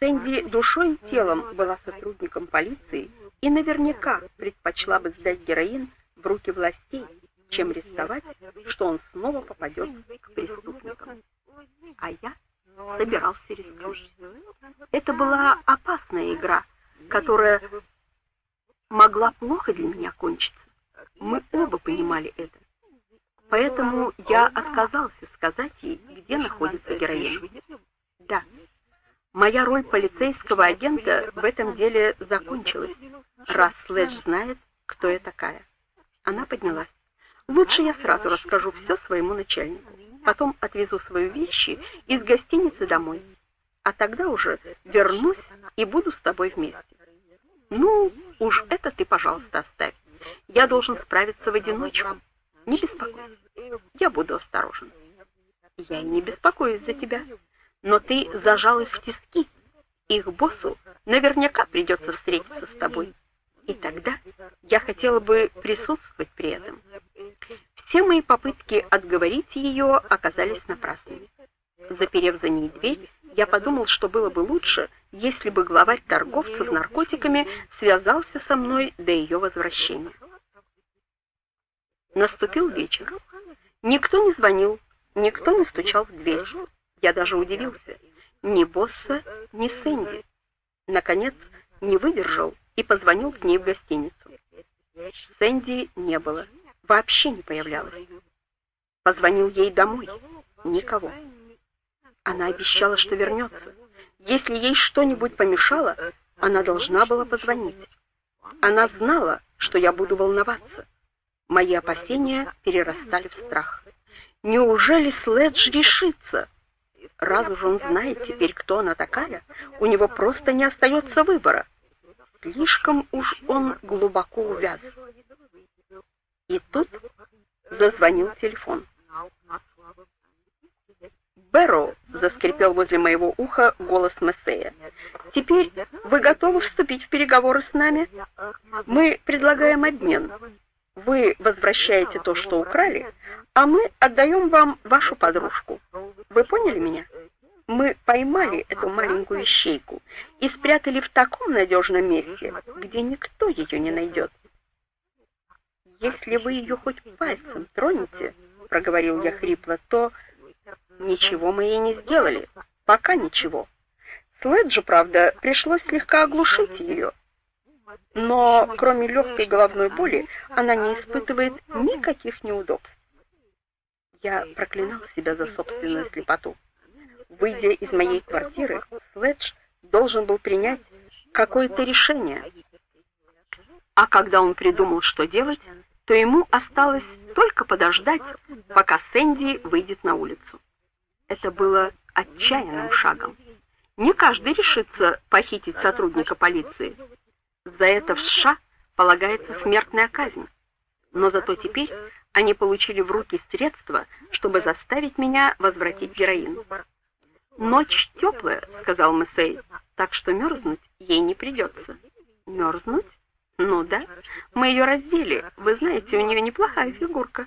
Сэнди душой и телом была сотрудником полиции и наверняка предпочла бы сдать героин в руки властей, чем рисковать, что он снова попадет к преступникам. А я собирался рискнуть. Это была опасная игра, которая могла плохо для меня кончиться. Мы оба понимали это. Поэтому я отказался сказать ей, где находится героин. Да, моя роль полицейского агента в этом деле закончилась, раз Следж знает, кто я такая. Она поднялась. Лучше я сразу расскажу все своему начальнику. Потом отвезу свои вещи из гостиницы домой. А тогда уже вернусь и буду с тобой вместе. Ну, уж это ты, пожалуйста, оставь. Я должен справиться в одиночку. Не беспокойся. Я буду осторожен. Я не беспокоюсь за тебя. Но ты зажалась в тиски. Их боссу наверняка придется встретиться с тобой. И тогда я хотела бы присутствовать при этом. Все мои попытки отговорить ее оказались напрасными. Заперев за ней дверь, я подумал, что было бы лучше, если бы главарь торговцев наркотиками связался со мной до ее возвращения. Наступил вечер. Никто не звонил, никто не стучал в дверь. Я даже удивился. Ни босса, ни Сэнди. Наконец, не выдержал и позвонил к ней в гостиницу. Сэнди не было, вообще не появлялась. Позвонил ей домой. Никого. Она обещала, что вернется. Если ей что-нибудь помешало, она должна была позвонить. Она знала, что я буду волноваться. Мои опасения перерастали в страх. Неужели Следж решится? Раз уж он знает теперь, кто она такая, у него просто не остается выбора. Слишком уж он глубоко увяз. И тут зазвонил телефон. Бэрроу, заскрипел возле моего уха голос Мессея. Теперь вы готовы вступить в переговоры с нами? Мы предлагаем обмен. Вы возвращаете то, что украли, а мы отдаем вам вашу подружку. Вы поняли меня? Мы поймали эту маленькую щейку и спрятали в таком надежном месте, где никто ее не найдет. Если вы ее хоть пальцем тронете, проговорил я хрипло, то ничего мы ей не сделали. Пока ничего. Следжу, правда, пришлось слегка оглушить ее. Но кроме легкой головной боли, она не испытывает никаких неудобств. Я проклинал себя за собственную слепоту. Выйдя из моей квартиры, Следж должен был принять какое-то решение. А когда он придумал, что делать, то ему осталось только подождать, пока Сэнди выйдет на улицу. Это было отчаянным шагом. Не каждый решится похитить сотрудника полиции. За это в США полагается смертная казнь. Но зато теперь они получили в руки средства, чтобы заставить меня возвратить героин. Ночь теплая, сказал Мессей, так что мерзнуть ей не придется. Мерзнуть? Ну да. Мы ее раздели. Вы знаете, у нее неплохая фигурка.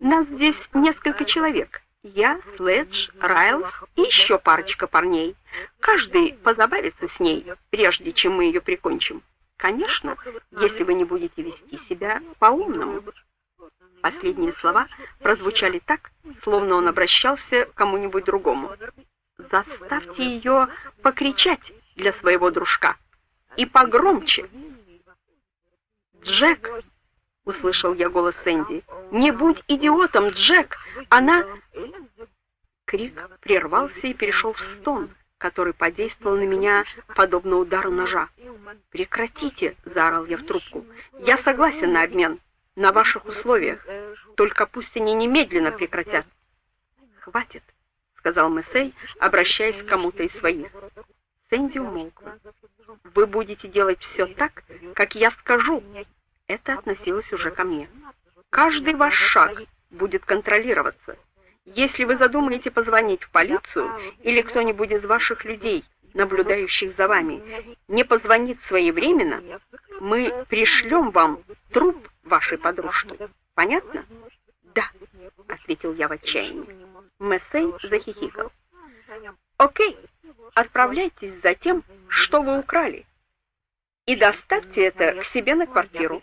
Нас здесь несколько человек. Я, Следж, Райлс и еще парочка парней. Каждый позабавится с ней, прежде чем мы ее прикончим. Конечно, если вы не будете вести себя по-умному. Последние слова прозвучали так, словно он обращался к кому-нибудь другому. Заставьте ее покричать для своего дружка. И погромче. Джек, услышал я голос Сэнди. Не будь идиотом, Джек. Она Крик прервался и перешел в стон, который подействовал на меня подобно удару ножа. "Прекратите", заорал я в трубку. "Я согласен на обмен на ваших условиях. Только пусть они немедленно прекратят". "Хватит", сказал Мессей, обращаясь к кому-то из своих. Сэнди умолкла. "Вы будете делать все так, как я скажу". Это относилось уже ко мне. Каждый ваш шаг будет контролироваться. Если вы задумаете позвонить в полицию или кто-нибудь из ваших людей, наблюдающих за вами, не позвонит своевременно, мы пришлем вам труп вашей подружки. Понятно? Да, ответил я в отчаянии. Мессей захихикал. О'кей. отправляйтесь за тем, что вы украли, и доставьте это к себе на квартиру.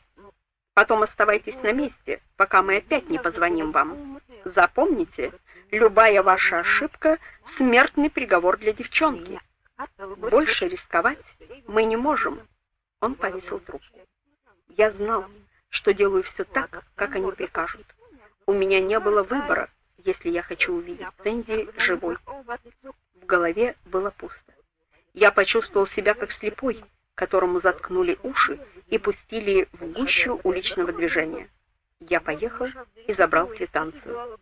Потом оставайтесь на месте, пока мы опять не позвоним вам. Запомните, любая ваша ошибка — смертный приговор для девчонки. Больше рисковать мы не можем. Он повесил трубку. Я знал, что делаю все так, как они прикажут. У меня не было выбора, если я хочу увидеть Сэнди живой. В голове было пусто. Я почувствовал себя как слепой, которому заткнули уши и пустили в гущу уличного движения. Я поехал и забрал квитанцию.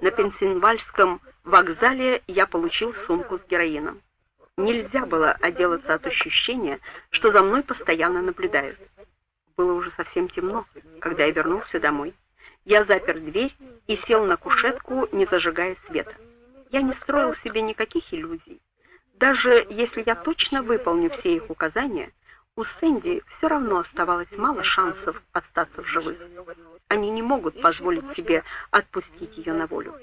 На Пенсильвальском вокзале я получил сумку с героином. Нельзя было отделаться от ощущения, что за мной постоянно наблюдают. Было уже совсем темно, когда я вернулся домой. Я запер дверь и сел на кушетку, не зажигая света. Я не строил себе никаких иллюзий. Даже если я точно выполню все их указания, у Сэнди все равно оставалось мало шансов остаться в живых. Они не могут позволить себе отпустить ее на волю.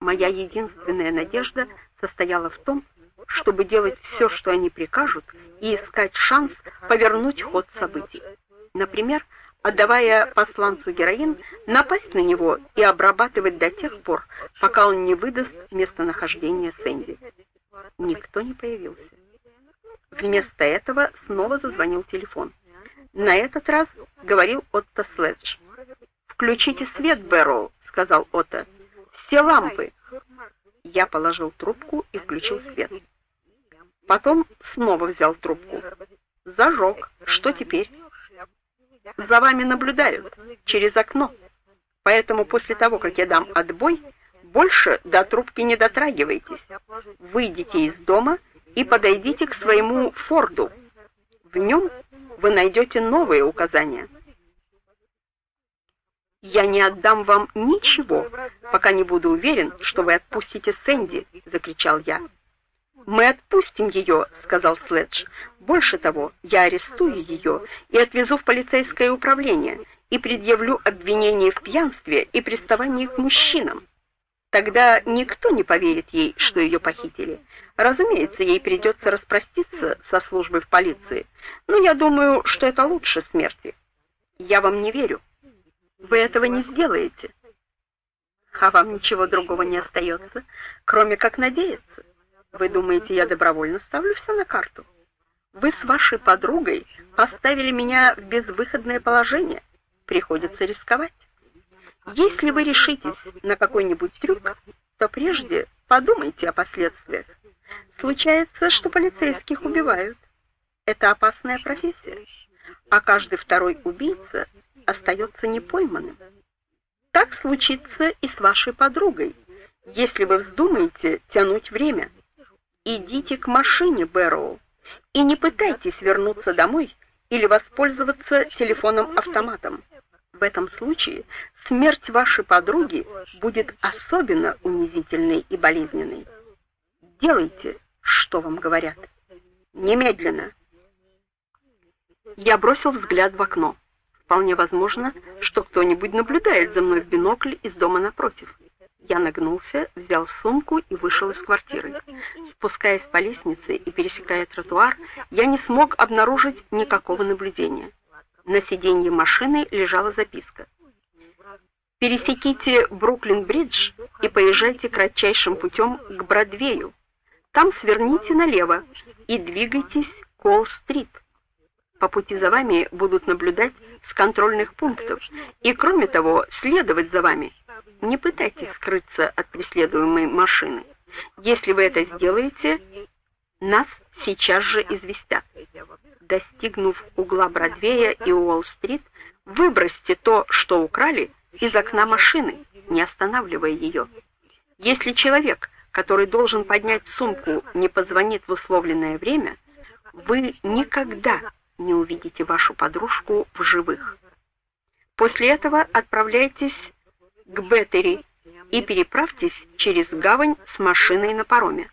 Моя единственная надежда состояла в том, чтобы делать все, что они прикажут, и искать шанс повернуть ход событий. Например, отдавая посланцу героин, напасть на него и обрабатывать до тех пор, пока он не выдаст местонахождение Сэнди. Никто не появился. Вместо этого снова зазвонил телефон. На этот раз говорил Отто Следж. «Включите свет, Бэрроу», — сказал Отто. «Все лампы». Я положил трубку и включил свет. Потом снова взял трубку. Зажег. Что теперь? За вами наблюдают через окно. Поэтому после того, как я дам отбой, больше до трубки не дотрагивайтесь. Выйдите из дома и подойдите к своему Форду. В нем вы найдете новые указания. Я не отдам вам ничего, пока не буду уверен, что вы отпустите Сэнди, закричал я. Мы отпустим ее», — сказал Следж. Больше того, я арестую ее и отвезу в полицейское управление и предъявлю обвинение в пьянстве и приставании к мужчинам. Тогда никто не поверит ей, что ее похитили. Разумеется, ей придется распроститься со службой в полиции, но я думаю, что это лучше смерти. Я вам не верю. Вы этого не сделаете. А вам ничего другого не остается, кроме как надеяться. Вы думаете, я добровольно ставлю все на карту? Вы с вашей подругой поставили меня в безвыходное положение. Приходится рисковать. Если вы решитесь на какой-нибудь трюк, то прежде подумайте о последствиях. Случается, что полицейских убивают. Это опасная профессия, а каждый второй убийца остается непойманным. Так случится и с вашей подругой, если вы вздумаете тянуть время. Идите к машине, Бэрроу, и не пытайтесь вернуться домой или воспользоваться телефоном-автоматом. В этом случае смерть вашей подруги будет особенно унизительной и болезненной. Делайте, что вам говорят. Немедленно. Я бросил взгляд в окно. Вполне возможно, что кто-нибудь наблюдает за мной в бинокль из дома напротив. Я нагнулся, взял сумку и вышел из квартиры. Спускаясь по лестнице и пересекая тротуар, я не смог обнаружить никакого наблюдения. На сиденье машины лежала записка. Пересеките Бруклин-бридж и поезжайте кратчайшим путем к Бродвею. Там сверните налево и двигайтесь к Уолл-стрит. По пути за вами будут наблюдать с контрольных пунктов и, кроме того, следовать за вами. Не пытайтесь скрыться от преследуемой машины. Если вы это сделаете, нас сейчас же известят. Достигнув угла Бродвея и Уолл-стрит, выбросьте то, что украли, из окна машины, не останавливая ее. Если человек, который должен поднять сумку, не позвонит в условленное время, вы никогда не увидите вашу подружку в живых. После этого отправляйтесь к Беттери и переправьтесь через гавань с машиной на пароме.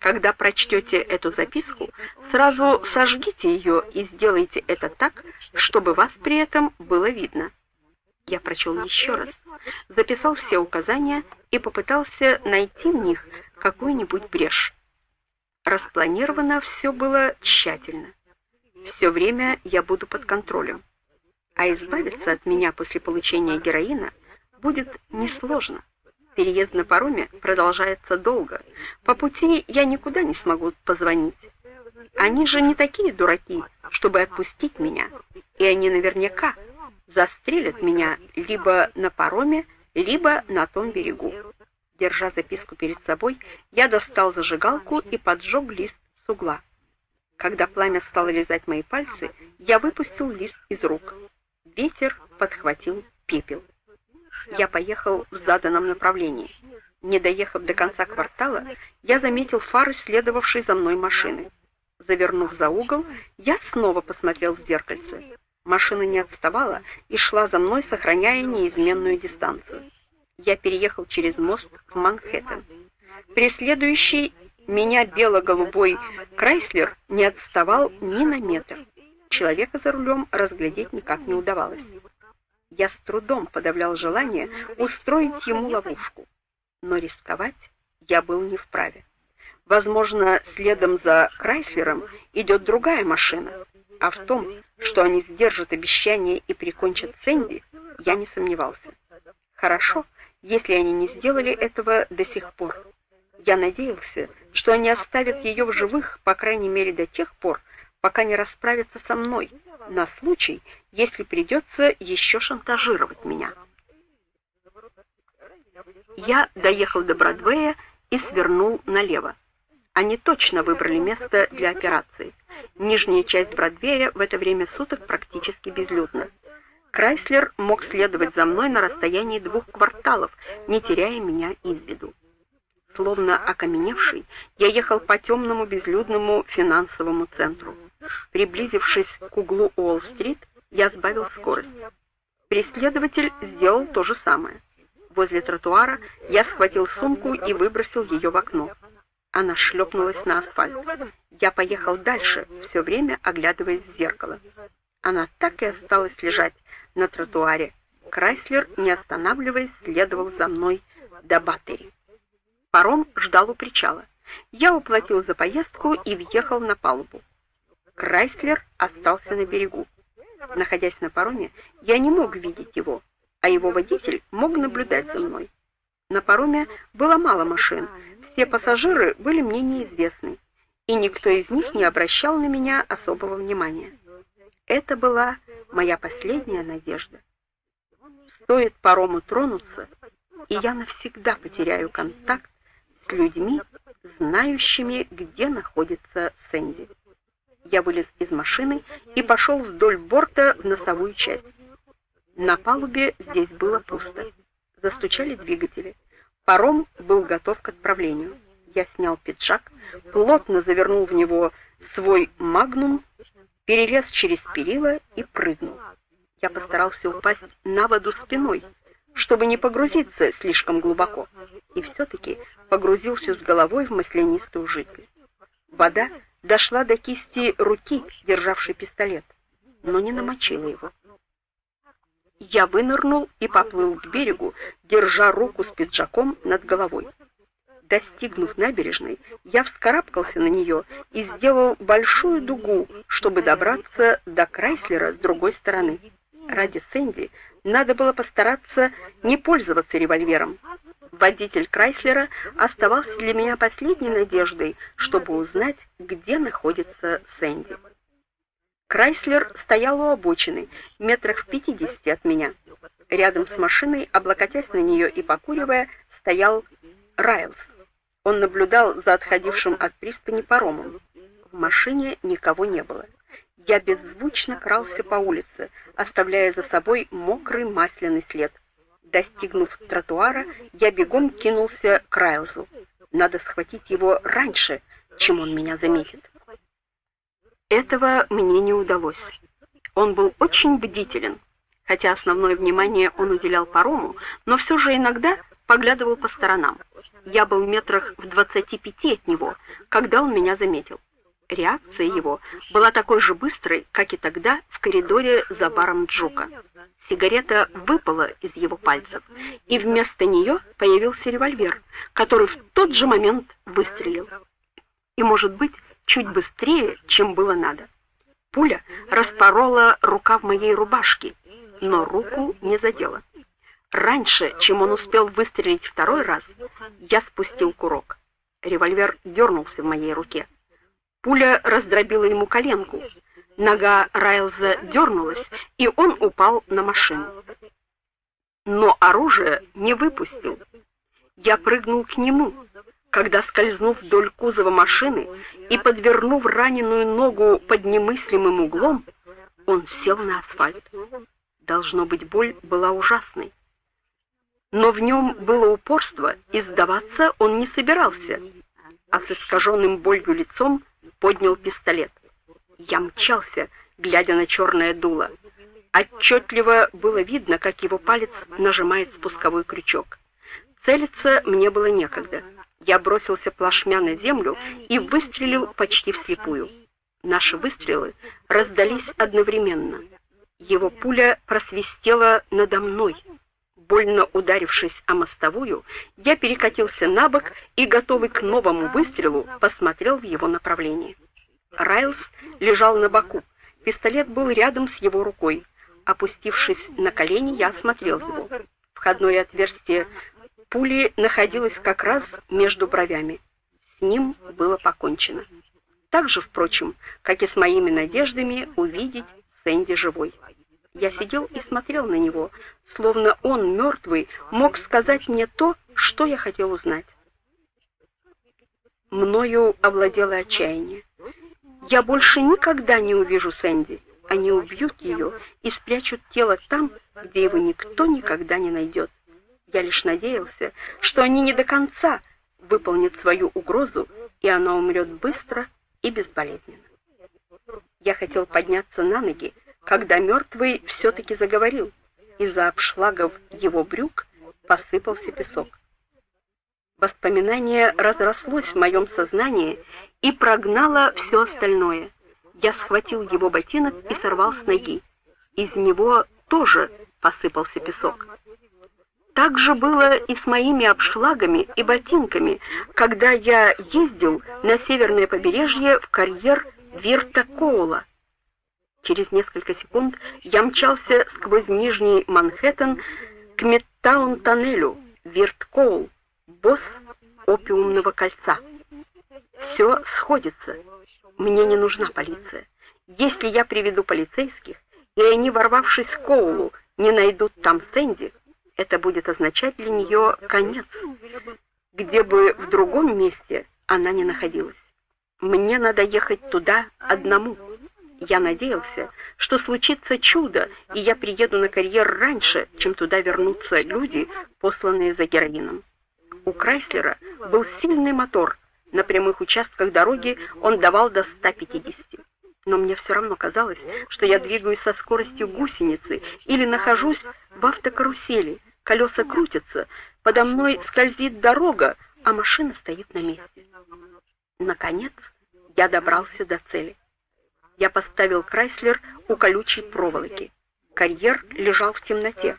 Когда прочтете эту записку, сразу сожгите ее и сделайте это так, чтобы вас при этом было видно. Я прочел еще раз, записал все указания и попытался найти в них какую-нибудь брешь. Распланировано все было тщательно. Все время я буду под контролем. А избавиться от меня после получения героина будет несложно. Переезд на пароме продолжается долго. По пути я никуда не смогу позвонить. Они же не такие дураки, чтобы отпустить меня. И они наверняка застрелят меня либо на пароме, либо на том берегу. Держа записку перед собой, я достал зажигалку и поджег лист с угла. Когда пламя стало лизать мои пальцы, я выпустил лист из рук. Ветер подхватил пепел. Я поехал в заданном направлении. Не доехав до конца квартала, я заметил фары следовавшей за мной машины. Завернув за угол, я снова посмотрел в зеркальце. Машина не отставала и шла за мной, сохраняя неизменную дистанцию. Я переехал через мост в Манхэттен. Преследующий меня бело-голубой Крайслер не отставал ни на метр. Человека за рулем разглядеть никак не удавалось. Я с трудом подавлял желание устроить ему ловушку, но рисковать я был не вправе. Возможно, следом за Крайслером идет другая машина, а в том, что они сдержат обещание и прикончат Сэнди, я не сомневался. Хорошо, если они не сделали этого до сих пор. Я надеялся, что они оставят ее в живых, по крайней мере, до тех пор, пока не расправятся со мной, на случай, если придется еще шантажировать меня. Я доехал до Бродвея и свернул налево. Они точно выбрали место для операции. Нижняя часть Бродвея в это время суток практически безлюдна. Крайслер мог следовать за мной на расстоянии двух кварталов, не теряя меня из виду. Словно окаменевший, я ехал по темному безлюдному финансовому центру. Приблизившись к углу Уолл-стрит, я сбавил скорость. Преследователь сделал то же самое. Возле тротуара я схватил сумку и выбросил ее в окно. Она шлепнулась на асфальт. Я поехал дальше, все время оглядываясь в зеркало. Она так и осталась лежать на тротуаре. Крайслер, не останавливаясь, следовал за мной до Баттери. Паром ждал у причала. Я уплатил за поездку и въехал на палубу. Крайслер остался на берегу. Находясь на пароме, я не мог видеть его, а его водитель мог наблюдать за мной. На пароме было мало машин, все пассажиры были мне неизвестны, и никто из них не обращал на меня особого внимания. Это была моя последняя надежда. Стоит парому тронуться, и я навсегда потеряю контакт людьми, знающими, где находится Сэнди я вылез из машины и пошел вдоль борта в носовую часть. На палубе здесь было пусто. Застучали двигатели. Паром был готов к отправлению. Я снял пиджак, плотно завернул в него свой магнум, перелез через перила и прыгнул. Я постарался упасть на воду спиной, чтобы не погрузиться слишком глубоко, и все таки погрузился с головой в маслянистую жидкость. Вода дошла до кисти руки, державшей пистолет, но не намочила его. Я вынырнул и поплыл к берегу, держа руку с пиджаком над головой. Достигнув набережной, я вскарабкался на нее и сделал большую дугу, чтобы добраться до Крайслера с другой стороны. Ради Сэнди надо было постараться не пользоваться револьвером. Водитель Крайслера оставался для меня последней надеждой, чтобы узнать, где находится Сэнди. Крайслер стоял у обочины, метрах в пятидесяти от меня. Рядом с машиной, облокотясь на нее и покуривая, стоял Райлс. Он наблюдал за отходившим от пристани паромом. В машине никого не было. Я беззвучно крался по улице, оставляя за собой мокрый масляный след — Достигнув тротуара, я бегом кинулся к Райлзу. Надо схватить его раньше, чем он меня заметит. Этого мне не удалось. Он был очень бдителен, хотя основное внимание он уделял парому, но все же иногда поглядывал по сторонам. Я был в метрах в двадцати пяти от него, когда он меня заметил. Реакция его была такой же быстрой, как и тогда в коридоре за баром Джука. Сигарета выпала из его пальцев, и вместо нее появился револьвер, который в тот же момент выстрелил. и, может быть, чуть быстрее, чем было надо. Пуля распорола рукав моей рубашки, но руку не задела. Раньше, чем он успел выстрелить второй раз, я спустил курок. Револьвер дернулся в моей руке. Пуля раздробила ему коленку. Нога Райлза дернулась, и он упал на машину. Но оружие не выпустил. Я прыгнул к нему, когда скользнув вдоль кузова машины и подвернув раненую ногу под немыслимым углом, он сел на асфальт. Должно быть, боль была ужасной но в нем было упорство, и сдаваться он не собирался, а с искаженным болью лицом поднял пистолет. Я мчался, глядя на черное дуло. Отчетливо было видно, как его палец нажимает спусковой крючок. Целиться мне было некогда. Я бросился плашмя на землю и выстрелил почти вслепую. Наши выстрелы раздались одновременно. Его пуля просвистела надо мной, больно ударившись о мостовую, я перекатился на бок и, готовый к новому выстрелу, посмотрел в его направлении. Райлс лежал на боку. Пистолет был рядом с его рукой. Опустившись на колени, я осмотрел его. Входное отверстие пули находилось как раз между бровями. С ним было покончено. Так же, впрочем, как и с моими надеждами увидеть Сэнди живой. Я сидел и смотрел на него, словно он мертвый мог сказать мне то, что я хотел узнать. Мною овладело отчаяние. Я больше никогда не увижу Сэнди. Они убьют ее и спрячут тело там, где его никто никогда не найдет. Я лишь надеялся, что они не до конца выполнят свою угрозу, и она умрет быстро и безболезненно. Я хотел подняться на ноги, когда мертвый все-таки заговорил. Из-за обшлагов его брюк посыпался песок. Воспоминание разрослось в моем сознании и прогнало все остальное. Я схватил его ботинок и сорвал с ноги. Из него тоже посыпался песок. Так же было и с моими обшлагами и ботинками, когда я ездил на северное побережье в карьер Вирта Коула. Через несколько секунд я мчался сквозь Нижний Манхэттен к Мидтаун-тоннелю, Вирткоул, босс опиумного кольца. Все сходится. Мне не нужна полиция. Если я приведу полицейских, и они, ворвавшись в Коулу, не найдут там Сэнди, это будет означать для нее конец, где бы в другом месте она не находилась. Мне надо ехать туда одному. Я надеялся, что случится чудо, и я приеду на карьер раньше, чем туда вернутся люди, посланные за героином. У Крайслера был сильный мотор. На прямых участках дороги он давал до 150. Но мне все равно казалось, что я двигаюсь со скоростью гусеницы или нахожусь в автокарусели. Колеса крутятся, подо мной скользит дорога, а машина стоит на месте. Наконец, я добрался до цели я поставил Крайслер у колючей проволоки. Карьер лежал в темноте.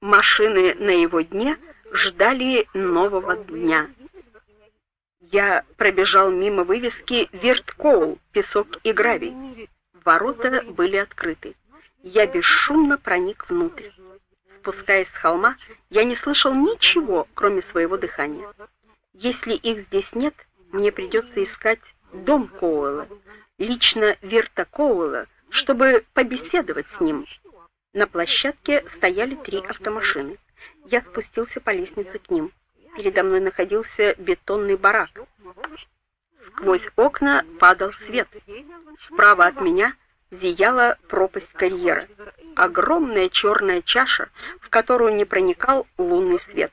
Машины на его дне ждали нового дня. Я пробежал мимо вывески «Верткоул. Песок и гравий». Ворота были открыты. Я бесшумно проник внутрь. Спускаясь с холма, я не слышал ничего, кроме своего дыхания. Если их здесь нет, мне придется искать дом Коуэлла, лично Верта Коуэлла, чтобы побеседовать с ним. На площадке стояли три автомашины. Я спустился по лестнице к ним. Передо мной находился бетонный барак. Сквозь окна падал свет. Справа от меня зияла пропасть карьера. Огромная черная чаша, в которую не проникал лунный свет.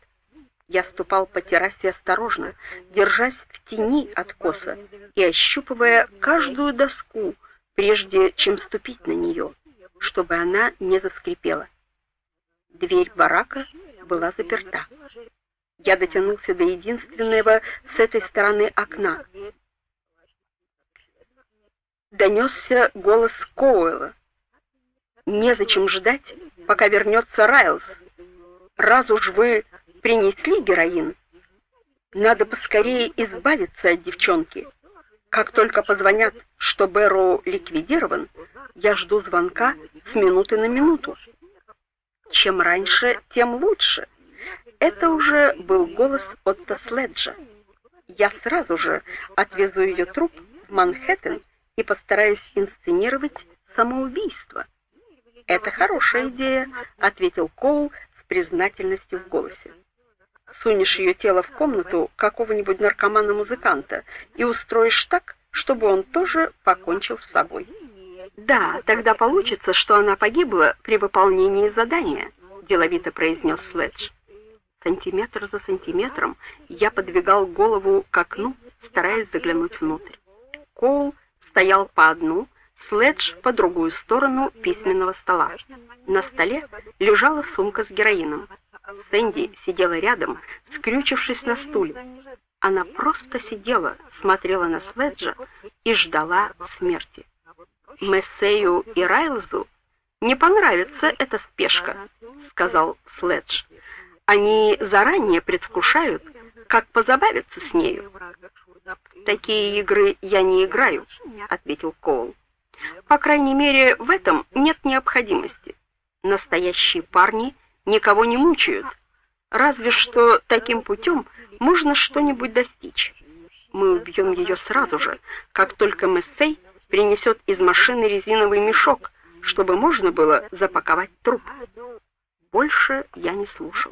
Я ступал по террасе осторожно, держась в тени откоса и ощупывая каждую доску, прежде чем ступить на нее, чтобы она не заскрипела. Дверь барака была заперта. Я дотянулся до единственного с этой стороны окна. Донесся голос Коуэлла. «Незачем ждать, пока вернется Райлс. Раз уж вы принесли героин. Надо поскорее избавиться от девчонки. Как только позвонят, что Бэрроу ликвидирован, я жду звонка с минуты на минуту. Чем раньше, тем лучше. Это уже был голос Отто Следжа. Я сразу же отвезу ее труп в Манхэттен и постараюсь инсценировать самоубийство. Это хорошая идея, ответил Коул с признательностью в голосе. Сунешь ее тело в комнату какого-нибудь наркомана-музыканта и устроишь так, чтобы он тоже покончил с собой. Да, тогда получится, что она погибла при выполнении задания, деловито произнес Следж. Сантиметр за сантиметром я подвигал голову к окну, стараясь заглянуть внутрь. Коул стоял по одну, Следж по другую сторону письменного стола. На столе лежала сумка с героином. Сэнди сидела рядом, скрючившись на стуле. Она просто сидела, смотрела на Следжа и ждала смерти. Мессею и Райлзу не понравится эта спешка, сказал Следж. Они заранее предвкушают, как позабавиться с нею. Такие игры я не играю, ответил Коул. По крайней мере, в этом нет необходимости. Настоящие парни никого не мучают. Разве что таким путем можно что-нибудь достичь. Мы убьем ее сразу же, как только Мессей принесет из машины резиновый мешок, чтобы можно было запаковать труп. Больше я не слушал.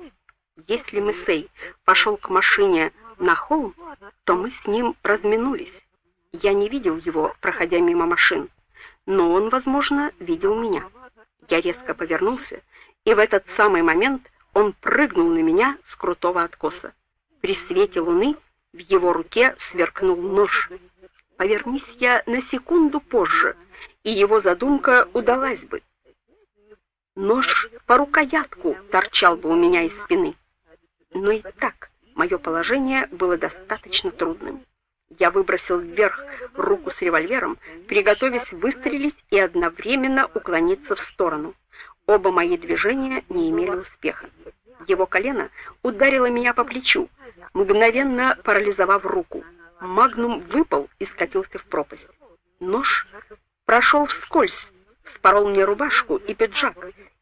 Если Мессей пошел к машине на холм, то мы с ним разминулись. Я не видел его, проходя мимо машин но он, возможно, видел меня. Я резко повернулся, и в этот самый момент он прыгнул на меня с крутого откоса. При свете луны в его руке сверкнул нож. Повернись я на секунду позже, и его задумка удалась бы. Нож по рукоятку торчал бы у меня из спины. Но и так мое положение было достаточно трудным. Я выбросил вверх руку с револьвером, приготовясь выстрелить и одновременно уклониться в сторону. Оба мои движения не имели успеха. Его колено ударило меня по плечу, мгновенно парализовав руку. Магнум выпал и скатился в пропасть. Нож прошел вскользь, спорол мне рубашку и пиджак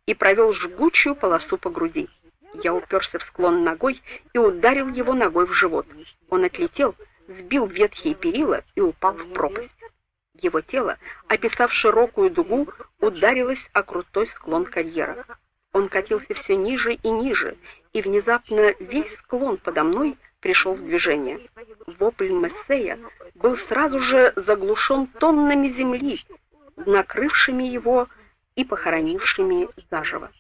и провел жгучую полосу по груди. Я уперся в склон ногой и ударил его ногой в живот. Он отлетел, сбил ветхие перила и упал в пропасть. Его тело, описав широкую дугу, ударилось о крутой склон карьера. Он катился все ниже и ниже, и внезапно весь склон подо мной пришел в движение. Вопль Мессея был сразу же заглушен тоннами земли, накрывшими его и похоронившими заживо.